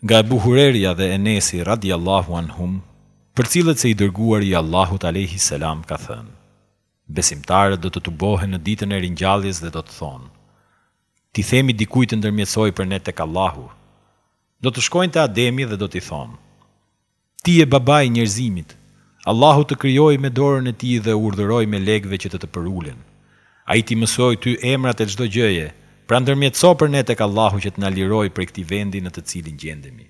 Nga Ebu Hurerja dhe Enesi radijallahu anhum, përcillet se i Dërguari i Allahut alejhi selam ka thënë, Besimtarët do të tubohen në Ditën e Ringjalljes dhe do të thonë, T'i themi dikujt të ndërmjetësojë për ne tek Allahu? Do të shkojnë te Ademi dhe do t'i thonë, Ti je Baba i njerëzimit. Allahu të krijoi me dorën e Tij dhe u urdhëroi melekëve që të të përulen. Ai t'i mësoi ty emrat e çdo gjëje, pra ndërmjetëso për ne tek Allahu që të na lirojë prej këtij vendi në të cilin gjendemi.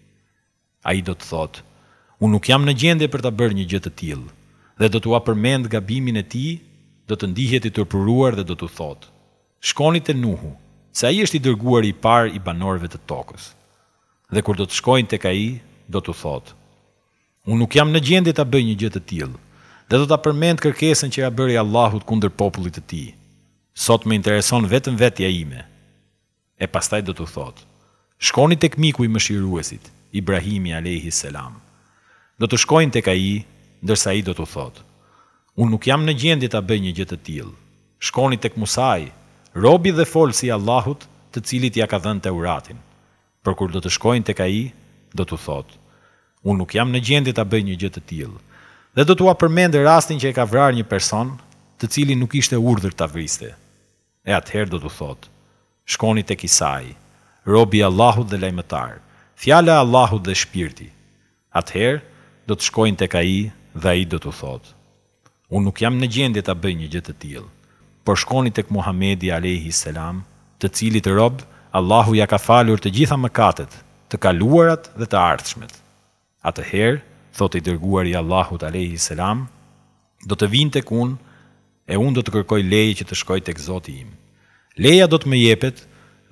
Ai do të thotë, Unë nuk jam në gjendje për ta bërë një gjë të tillë. Dhe do t'ua përmendë gabimin e tij, do të ndihet i turpëruar dhe do t'u thotë, Shkoni te Nuhu, se ai është i dërguari i parë i banorëve të tokës. Dhe kur do të shkojnë tek ai, do t'u thotë, Unë nuk jam në gjendje ta bëj një gjë të tillë, dhe do ta përmendë kërkesën që ia bëri Allahut kundër popullit të tij, Sot më intereson vetëm vetja ime. E pastaj do t'u thotë, Shkoni tek miku i mëshiruesit, Ibrahimi alejhi selam. Do të shkojnë tek ai, ndërsa ai do t'u thotë, Unë nuk jam në gjendje ta bëj një gjë të tillë. Shkoni tek Musai, robi dhe folësi i Allahut të cilit ia ka dhënë Teuratin. Por kur do të shkojnë tek ai, do t'u thotë, Unë nuk jam në gjendje ta bëj një gjë të tillë. Dhe do t'ua përmendë rastin që e ka vrarë një person, të cilin nuk ishte urdhër ta vriste. E atëherë do t'u thotë, Shkoni tek Isai, robi i Allahut dhe lajmëtar, fjala e Allahut dhe shpirti. Atëherë, do të shkojnë tek ai dhe ai do t'u thotë, Unë nuk jam në gjendje ta bëj një gjë të tillë, por shkoni tek Muhamedi alejhi selam, të cilit rob Allahu ia ka falur të gjitha mëkatet, të kaluarat dhe të ardhshmet. Atëherë, thotë i Dërguari i Allahut alejhi selam, Do të vijnë tek unë e unë do të kërkoj leje që të shkoj tek Zoti im. Leja do të më jepet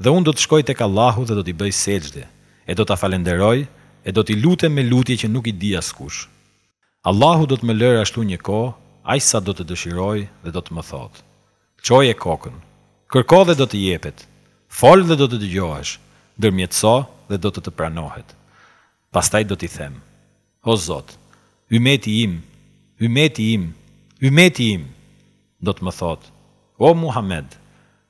dhe unë do të shkoj tek Allahu dhe do t'i bëj sexhde, e do ta falenderoj e do t'i lutem me lutje që nuk i di askush. Allahu do të më lërë ashtu një kohë aq sa do të dëshirojë dhe do të më thotë, Çoje kokën, kërko dhe do të jepet, fol dhe do të dëgjohesh, ndërmjetëso dhe do të të pranohet. Pastaj do t'i them, O Zot, ymmeti im, ymmeti im, ymmeti im! Do të më thotë, O Muhamed,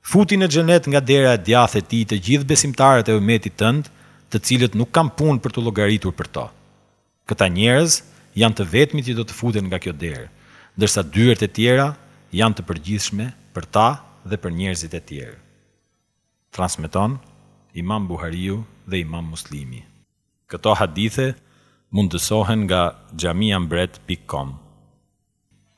futi në Xhenet nga dera e djathtë e tij të gjithë besimtarët e ymmetit tënd, të cilët nuk kanë punë për t'u llogaritur për to. Këta njerëz janë të vetmit që do të futen nga kjo derë, ndërsa dyert e tjera janë të përgjithshme për ta dhe për njerëzit e tjerë. Transmeton Imam Buhariu dhe Imam Muslimi. Këto hadithe mundësohen nga xhamiambret pikë kom.